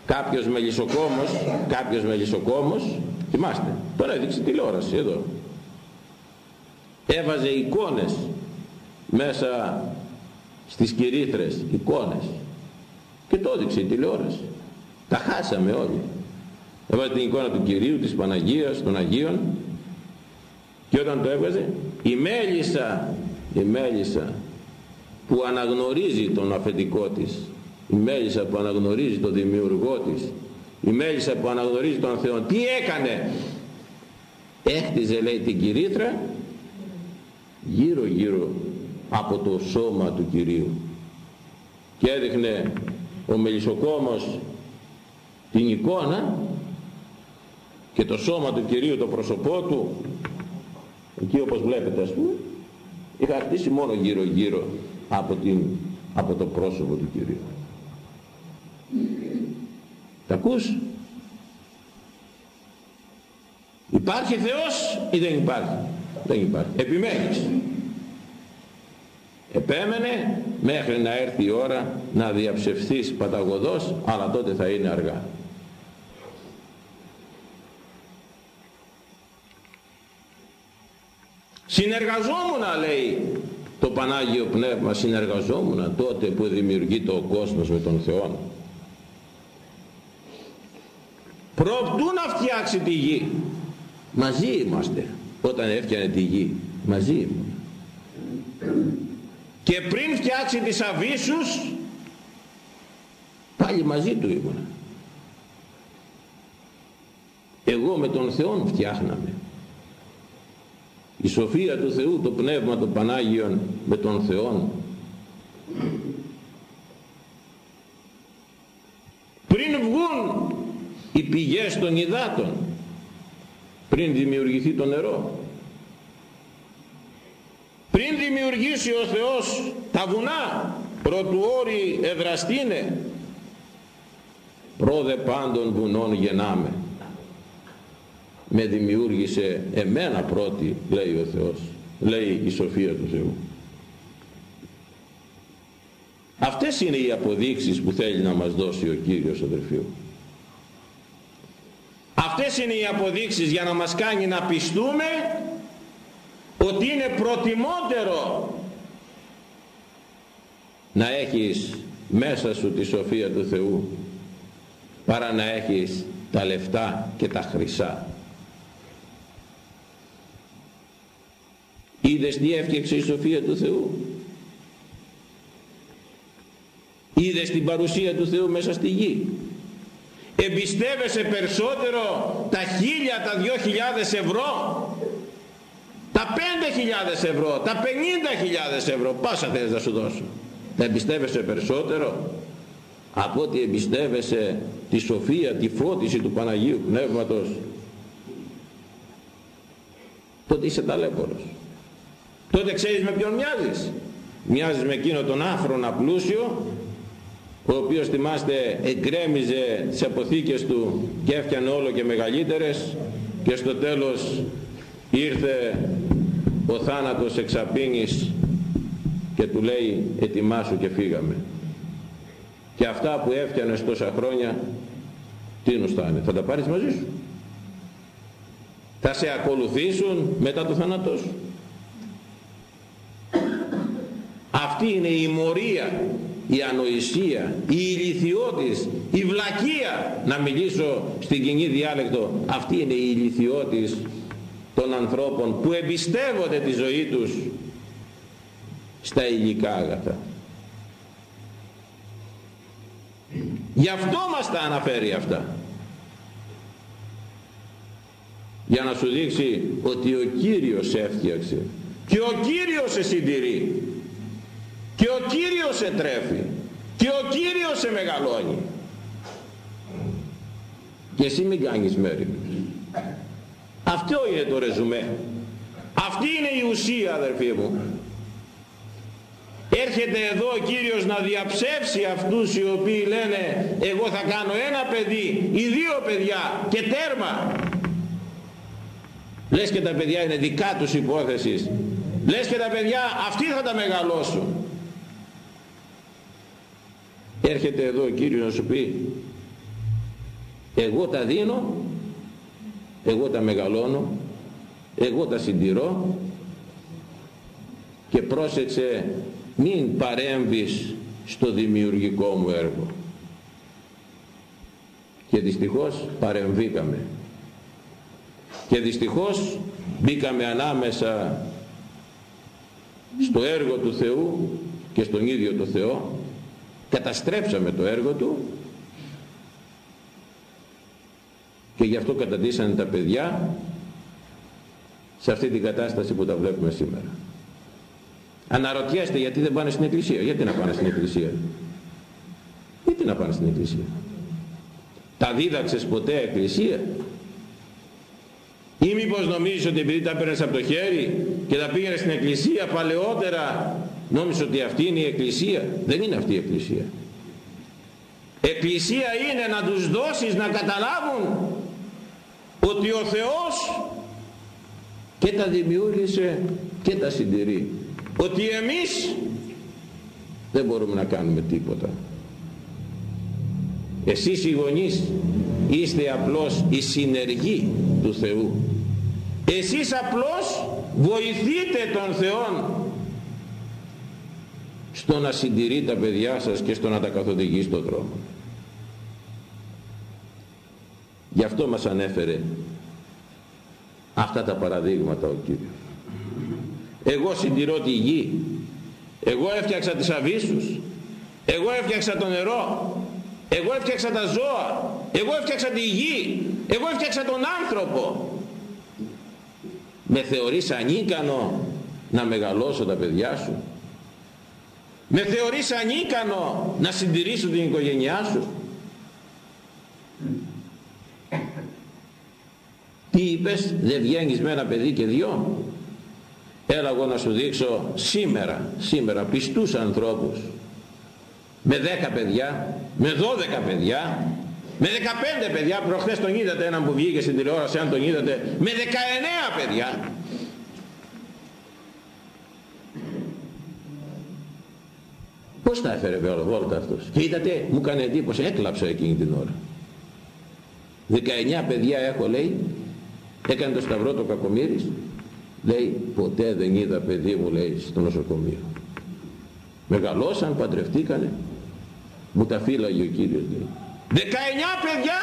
Speaker 1: Κάποιος μελισσοκόμος κάποιος μελισσοκόμος θυμάστε; Τώρα έδειξε τηλεόραση εδώ. Έβαζε εικόνες μέσα στις κυρίθρες εικόνες. Και το έδειξε η τηλεόραση. Τα χάσαμε όλοι. Έβαζε την εικόνα του Κυρίου της Παναγίας των Αγίων. Και όταν το έβγαζε η μέλισσα η μέλισσα που αναγνωρίζει τον αφεντικό της η μέλισσα που αναγνωρίζει τον δημιουργό της η μέλισσα που αναγνωρίζει τον Θεό τι έκανε; Έχτιζε λέει την κυρίθρα γύρω γύρω από το σώμα του Κυρίου. Και έδειχνε ο μελισσοκόμος την εικόνα και το σώμα του Κυρίου το πρόσωπό του. Εκεί όπως βλέπετε ας πούμε είχα χτίσει μόνο γύρω γύρω από, την, από το πρόσωπο του Κυρίου. Τα ακούς; Υπάρχει Θεός ή δεν υπάρχει; Δεν υπάρχει. Επιμένεις επέμενε μέχρι να έρθει η ώρα να διαψευθείς παταγωδός αλλά τότε θα είναι αργά. Συνεργαζόμουν λέει το Πανάγιο Πνεύμα συνεργαζόμουν τότε που δημιουργεί το κόσμος με τον Θεό προπτού να φτιάξει τη γη μαζί είμαστε όταν έφτιανε τη γη μαζί ήμουν και πριν φτιάξει τις αβίσους πάλι μαζί του ήμουν εγώ με τον Θεό φτιάχναμε. Η σοφία του Θεού το πνεύμα των Πανάγιων με τον Θεό πριν βγουν οι πηγές των υδάτων πριν δημιουργηθεί το νερό πριν δημιουργήσει ο Θεός τα βουνά προτού όρη εδραστήνε πρόδε πάντων βουνών γεννάμε. Με δημιούργησε εμένα πρώτη λέει ο Θεός λέει η σοφία του Θεού. Αυτές είναι οι αποδείξεις που θέλει να μας δώσει ο Κύριος αδερφοί. Αυτές είναι οι αποδείξεις για να μας κάνει να πιστούμε ότι είναι προτιμότερο να έχεις μέσα σου τη σοφία του Θεού παρά να έχεις τα λεφτά και τα χρυσά. Είδες τι έφτιαξε η σοφία του Θεού; Είδες την παρουσία του Θεού μέσα στη γη; Εμπιστεύεσαι περισσότερο τα χίλια, τα δυο χιλιάδες ευρώ; Τα πέντε χιλιάδες ευρώ τα πενήντα χιλιάδες ευρώ πάσα θες να σου δώσω. Θα εμπιστεύεσαι περισσότερο; Από ότι εμπιστεύεσαι τη σοφία, τη φώτιση του Παναγίου Πνεύματος τότε είσαι ταλέπορος τότε ξέρεις με ποιον μοιάζεις. Μοιάζεις με εκείνο τον άφρονα πλούσιο ο οποίος θυμάστε εγκρέμιζε τις αποθήκες του και έφτιανε όλο και μεγαλύτερες και στο τέλος ήρθε ο θάνατος εξαπίνης και του λέει ετοιμάσου και φύγαμε και αυτά που έφτιανες τόσα χρόνια τι θα είναι θα τα πάρεις μαζί σου. Θα σε ακολουθήσουν μετά το θάνατός. Σου αυτή είναι η μορία η ανοησία η ηλικιώτης η βλακεία. Να μιλήσω στην κοινή διάλεκτο. Αυτή είναι η ηλικιώτης των ανθρώπων που εμπιστεύονται τη ζωή τους στα υλικά αγαθά. Γι' αυτό μας τα αναφέρει αυτά. Για να σου δείξει ότι ο Κύριος έφτιαξε και ο Κύριος σε συντηρεί και ο Κύριος σε τρέφει και ο Κύριος σε μεγαλώνει. Και εσύ μην κάνεις μέρη αυτό είναι το ρεζουμέ. Αυτή είναι η ουσία αδερφοί μου. Έρχεται εδώ ο Κύριος να διαψεύσει αυτούς οι οποίοι λένε εγώ θα κάνω ένα παιδί ή δύο παιδιά και τέρμα λες και τα παιδιά είναι δικά τους υπόθεσης. Λες και τα παιδιά αυτοί θα τα μεγαλώσουν. Έρχεται εδώ ο Κύριος να σου πει εγώ τα δίνω εγώ τα μεγαλώνω εγώ τα συντηρώ και πρόσεξε μην παρέμβεις στο δημιουργικό μου έργο. Και δυστυχώς παρεμβήκαμε. Και δυστυχώς μπήκαμε ανάμεσα στο έργο του Θεού και στον ίδιο το Θεό. Καταστρέψαμε το έργο του και γι' αυτό καταντήσανε τα παιδιά σε αυτή την κατάσταση που τα βλέπουμε σήμερα. Αναρωτιέστε γιατί δεν πάνε στην εκκλησία. Γιατί να πάνε στην εκκλησία; Γιατί να πάνε στην εκκλησία; Τα δίδαξες ποτέ εκκλησία; Ή μήπως νομίζεις ότι επειδή τα παίρνεις από το χέρι και τα πήγαινες στην εκκλησία παλαιότερα νόμιζες ότι αυτή είναι η εκκλησία; Δεν είναι αυτή η εκκλησία. Εκκλησία είναι να τους δώσεις να καταλάβουν ότι ο Θεός και τα δημιούργησε και τα συντηρεί. Ότι εμείς δεν μπορούμε να κάνουμε τίποτα. Εσείς οι γονείς είστε απλώς η συνεργή του Θεού. Εσείς απλώς βοηθείτε τον Θεό στο να συντηρεί τα παιδιά σας και στο να τα καθοδηγεί στον δρόμο γι' αυτό μας ανέφερε αυτά τα παραδείγματα ο Κύριος. Εγώ συντηρώ τη γη. Εγώ έφτιαξα τις αβύσσους. Εγώ έφτιαξα το νερό. Εγώ έφτιαξα τα ζώα. Εγώ έφτιαξα τη γη. Εγώ έφτιαξα τον άνθρωπο. Με θεωρείς ανίκανο να μεγαλώσω τα παιδιά σου; Με θεωρείς ανίκανο να συντηρήσω την οικογένειά σου; Τι είπες δεν βγαίνεις με ένα παιδί και δυο έλα εγώ να σου δείξω σήμερα σήμερα πιστούς ανθρώπους με 10 παιδιά με 12 παιδιά με 15 παιδιά προχθές τον είδατε έναν που βγήκε στην τηλεόραση αν τον είδατε με 19 παιδιά πως τα έφερε βόλτα αυτός; Και είδατε μου έκανε εντύπωση έκλαψα εκείνη την ώρα. 19 παιδιά έχω λέει έκανε το σταυρό το κακομύρης λέει ποτέ δεν είδα παιδί μου λέει στο νοσοκομείο μεγαλώσαν παντρευτήκανε μου τα φύλαγε ο Κύριος λέει. 19 παιδιά!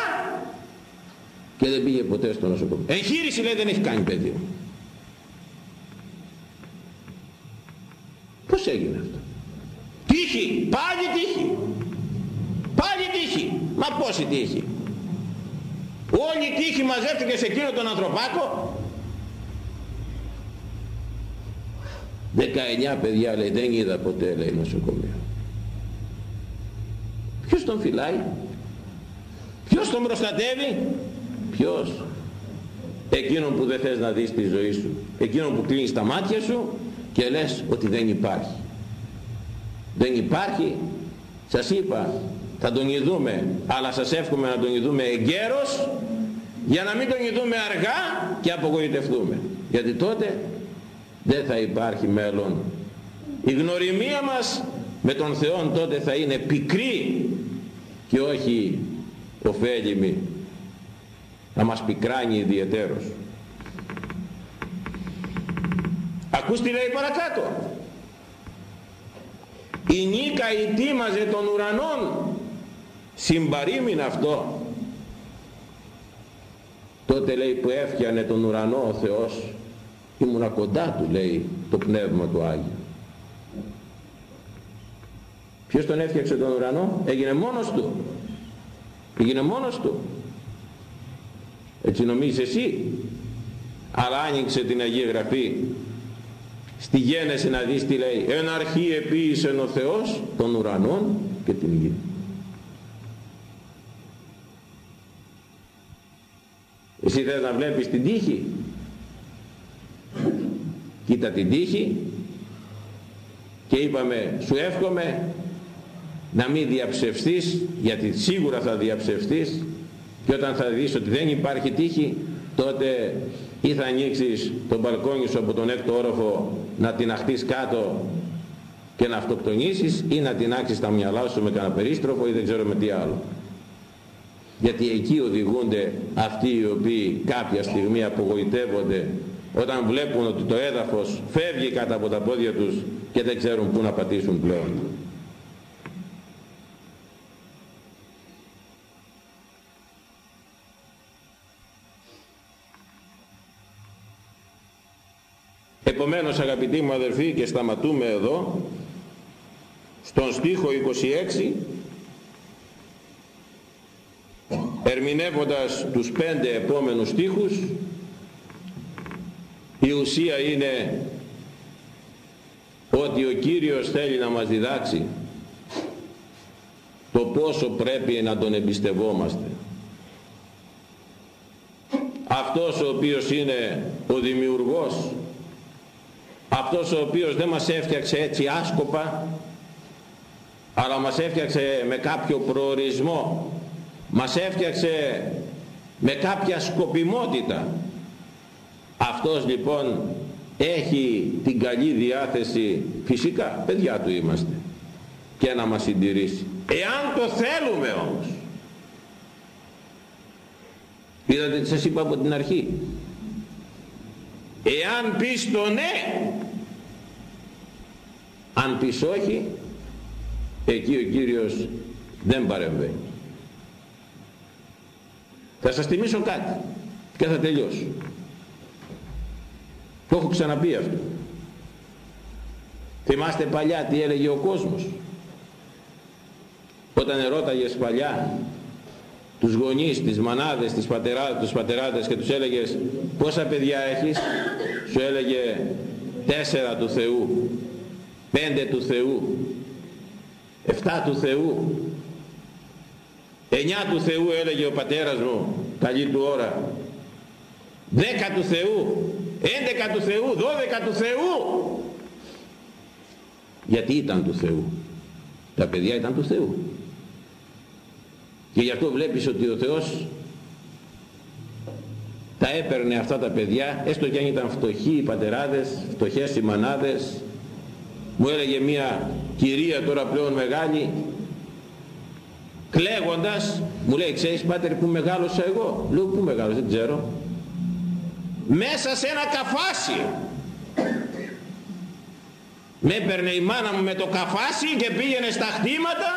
Speaker 1: Και δεν πήγε ποτέ στο νοσοκομείο. Εγχείρηση λέει δεν έχει κάνει παιδί μου πως έγινε αυτό; Τύχη πάλι τύχη. Πάλι τύχη. Μα πόση τύχη όλη η τύχη μαζεύτηκε σε εκείνο τον ανθρωπάκο. 19 παιδιά λέει δεν είδα ποτέ λέει νοσοκομείο. Ποιος τον φυλάει; Ποιος τον προστατεύει; Ποιος; Εκείνον που δεν θες να δεις τη ζωή σου. Εκείνον που κλείνεις τα μάτια σου και λες ότι δεν υπάρχει. Δεν υπάρχει. Σας είπα θα τον ειδούμε αλλά σας εύχομαι να τον ειδούμε εγκαίρος για να μην τον ειδούμε αργά και απογοητευτούμε. Γιατί τότε δεν θα υπάρχει μέλλον. Η γνωριμία μας με τον Θεό τότε θα είναι πικρή και όχι ωφέλιμη. Να μας πικράνει ιδιαιτέρως. Ακούς τι λέει παρακάτω. Η νίκα ετοίμαζε των ουρανών συμπαρήμην αυτό. Τότε λέει που έφτιανε τον ουρανό ο Θεός ήμουνα κοντά του λέει το πνεύμα του Άγιου. Ποιος τον έφτιαξε τον ουρανό; Έγινε μόνος του. Έγινε μόνος του. Έτσι νομίζεις εσύ; Αλλά άνοιξε την Αγία Γραφή. Στη γένεση να δεις τι λέει. Εν αρχή επίησε ο Θεός των ουρανών και την γη εσύ θες να βλέπεις την τύχη; Κοίτα την τύχη και είπαμε σου εύχομαι να μην διαψευστείς γιατί σίγουρα θα διαψευστείς και όταν θα δεις ότι δεν υπάρχει τύχη τότε ή θα ανοίξεις τον μπαλκόνι σου από τον έκτο όροφο να την αχτείς κάτω και να αυτοκτονήσεις ή να την άξεις τα μυαλά σου με κανένα περίστροφο ή δεν ξέρω με τι άλλο γιατί εκεί οδηγούνται αυτοί οι οποίοι κάποια στιγμή απογοητεύονται όταν βλέπουν ότι το έδαφος φεύγει κάτω από τα πόδια τους και δεν ξέρουν πού να πατήσουν πλέον. Επομένως αγαπητοί μου αδελφοί και σταματούμε εδώ στον στίχο 26 ερμηνεύοντας τους πέντε επόμενους στίχους η ουσία είναι ότι ο Κύριος θέλει να μας διδάξει το πόσο πρέπει να τον εμπιστευόμαστε. Αυτός ο οποίος είναι ο δημιουργός αυτός ο οποίος δεν μας έφτιαξε έτσι άσκοπα αλλά μας έφτιαξε με κάποιο προορισμό μας έφτιαξε με κάποια σκοπιμότητα. Αυτός λοιπόν έχει την καλή διάθεση. Φυσικά παιδιά του είμαστε. Και να μας συντηρήσει. Εάν το θέλουμε όμως. Είδατε τι σας είπα από την αρχή. Εάν πεις το ναι αν πεις όχι εκεί ο Κύριος δεν παρεμβαίνει θα σας θυμίσω κάτι και θα τελειώσω. Το έχω ξαναπεί αυτό. Θυμάστε παλιά τι έλεγε ο κόσμος; Όταν ερώταγες παλιά τους γονείς, τις μανάδες, τις πατεράδες, τους πατεράδες και τους έλεγες πόσα παιδιά έχεις, σου έλεγε τέσσερα του Θεού, πέντε του Θεού, εφτά του Θεού, εννιά του Θεού έλεγε ο πατέρας μου, καλή του ώρα, δέκα του Θεού, έντεκα του Θεού, δώδεκα του Θεού. Γιατί ήταν του Θεού; Τα παιδιά ήταν του Θεού. Και γι' αυτό βλέπεις ότι ο Θεός τα έπαιρνε αυτά τα παιδιά, έστω και αν ήταν φτωχοί οι πατεράδες, φτωχές οι μανάδες. Μου έλεγε μια κυρία τώρα πλέον μεγάλη, κλαίγοντας, μου λέει, ξέρεις πάτερ που μεγάλωσα εγώ; Λέω, πού μεγάλωσα, δεν ξέρω. Μέσα σε ένα καφάσι. Με έπαιρνε η μάνα μου με το καφάσι και πήγαινε στα χτήματα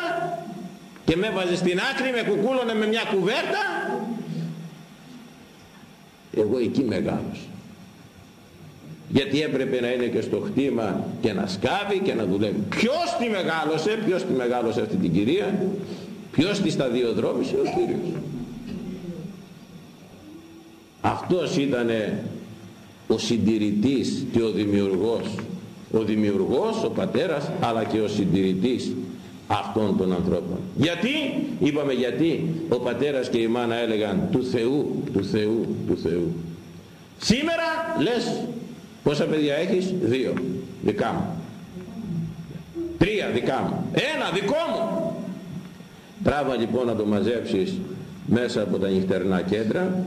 Speaker 1: και με έβαζε στην άκρη, με κουκούλωνε με μια κουβέρτα. Εγώ εκεί μεγάλωσα. Γιατί έπρεπε να είναι και στο χτήμα και να σκάβει και να δουλεύει. Ποιος τη μεγάλωσε, ποιος τη μεγάλωσε αυτή την κυρία, ποιος τη σταδιοδρόμησε, ο Κύριος. Αυτός ήταν ο συντηρητής και ο δημιουργός. Ο δημιουργός, ο πατέρας, αλλά και ο συντηρητής αυτών των ανθρώπων. Γιατί, είπαμε γιατί, ο πατέρας και η μάνα έλεγαν του Θεού, του Θεού, του Θεού. Σήμερα λες πόσα παιδιά έχεις, δύο, δικά μου. Τρία δικά μου. Ένα δικό μου. Τράβα λοιπόν να το μαζέψεις μέσα από τα νυχτερινά κέντρα.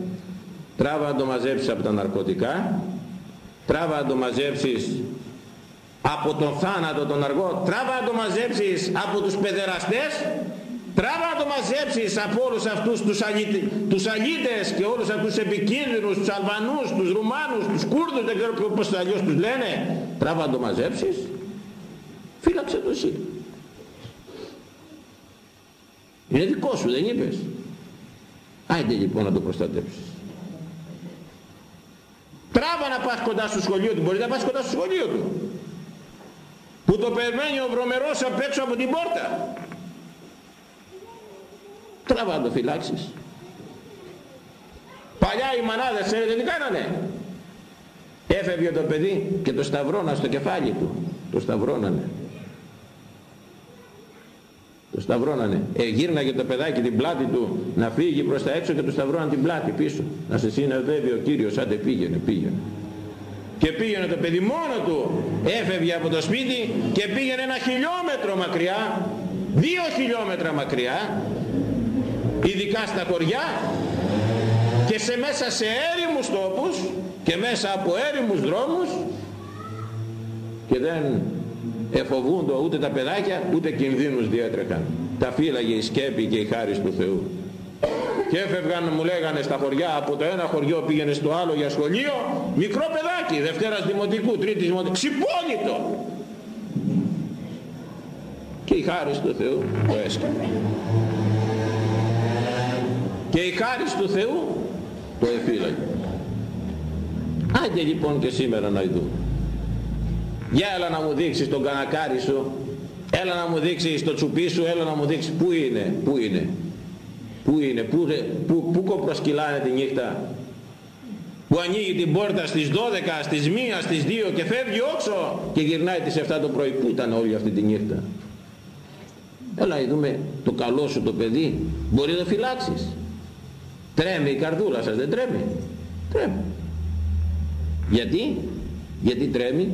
Speaker 1: Τράβα να το μαζέψεις από τα ναρκωτικά. Τράβα να το μαζέψεις από τον θάνατο τον αργό. Τράβα να το μαζέψεις από τους παιδεραστές. Τράβα να το μαζέψεις από όλους αυτούς τους, αλήτε, τους αλήτες και όλους αυτούς τους επικίνδυνους τους Αλβανούς, τους Ρουμάνους, τους Κούρδους δεν ξέρω πως αλλιώς τους λένε. Τράβα να το μαζέψεις. Φύλαξε το εσύ είναι δικό σου δεν είπες άιντε λοιπόν να το προστατέψεις Τράβα να πας κοντά στο σχολείο του. Μπορείς να πας κοντά στο σχολείο του. Που το περιμένει ο βρωμερός απ' έξω από την πόρτα. Τράβα να το φυλάξεις. Παλιά οι μανάδες ξέρετε τι κάνανε; Έφευγε το παιδί και το σταυρώνα στο κεφάλι του. Το σταυρώνανε. Το σταυρώνανε. Ε, γύρναγε το παιδάκι την πλάτη του να φύγει προς τα έξω και του σταυρώναν την πλάτη πίσω. Να σε συνοδεύει ο Κύριος, άντε πήγαινε, πήγαινε. Και πήγαινε το παιδί μόνο του, έφευγε από το σπίτι και πήγαινε ένα χιλιόμετρο μακριά, δύο χιλιόμετρα μακριά, ειδικά στα χωριά και σε μέσα σε έρημους τόπους και μέσα από έρημους δρόμους και δεν εφοβούντο ούτε τα παιδάκια ούτε κινδύνους διέτρεχαν. Τα φύλαγε η σκέπη και η χάρις του Θεού. Και έφευγαν μου λέγανε στα χωριά. Από το ένα χωριό πήγαινε στο άλλο για σχολείο. Μικρό παιδάκι Δευτέρας Δημοτικού Τρίτης Δημοτικού. Ξυπόλυτο. Και η χάρις του Θεού το έσκανε και η χάρις του Θεού το εφύλαγε. Άντε λοιπόν και σήμερα να δούμε για έλα να μου δείξεις τον κανακάρι σου έλα να μου δείξεις το τσουπί σου έλα να μου δείξεις πού είναι πού είναι; Πού είναι πού, πού, πού κοπροσκυλάνε τη νύχτα; Που ανοίγει την πόρτα στις 12, στις 1, στις 2 και φεύγει όξω και γυρνάει τις 7 το πρωί. Πού ήταν όλη αυτή τη νύχτα; Έλα δούμε το καλό σου το παιδί. Μπορεί να το φυλάξεις. Τρέμει η καρδούλα σας, δεν τρέμει; Τρέμει. Γιατί, γιατί τρέμει,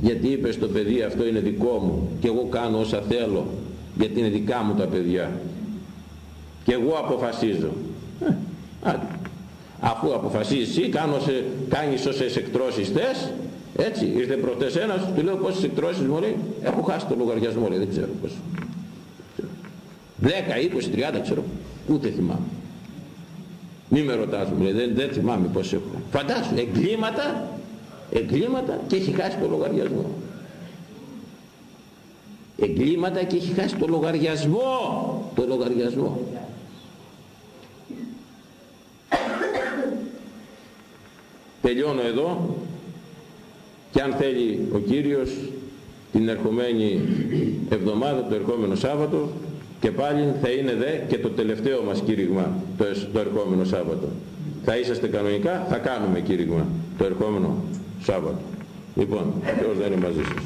Speaker 1: γιατί είπες στο παιδί αυτό είναι δικό μου και εγώ κάνω όσα θέλω γιατί είναι δικά μου τα παιδιά και εγώ αποφασίζω. Ε, αφού αποφασίζεις εσύ κάνω σε, κάνεις όσες εκτρώσεις θες έτσι ήρθε προχτές ένας του λέω πόσες εκτρώσεις μου λέει. Έχω χάσει το λογαριασμό λέει δεν ξέρω πώς 10, 20, 30 ξέρω ούτε θυμάμαι. Μη με ρωτάς μου λέει δεν, δεν θυμάμαι πώς έχω. Φαντάσου εγκλήματα εγκλήματα και έχει χάσει το λογαριασμό. Εγκλήματα και έχει χάσει το λογαριασμό. Το λογαριασμό. Τελειώνω εδώ. Και αν θέλει ο Κύριος την ερχομένη εβδομάδα το ερχόμενο Σάββατο και πάλι θα είναι δε και το τελευταίο μας κήρυγμα το, το ερχόμενο Σάββατο. Θα είσαστε κανονικά, θα κάνουμε κήρυγμα το ερχόμενο Σάββατο. Λοιπόν, ποιος δεν είναι μαζί σας.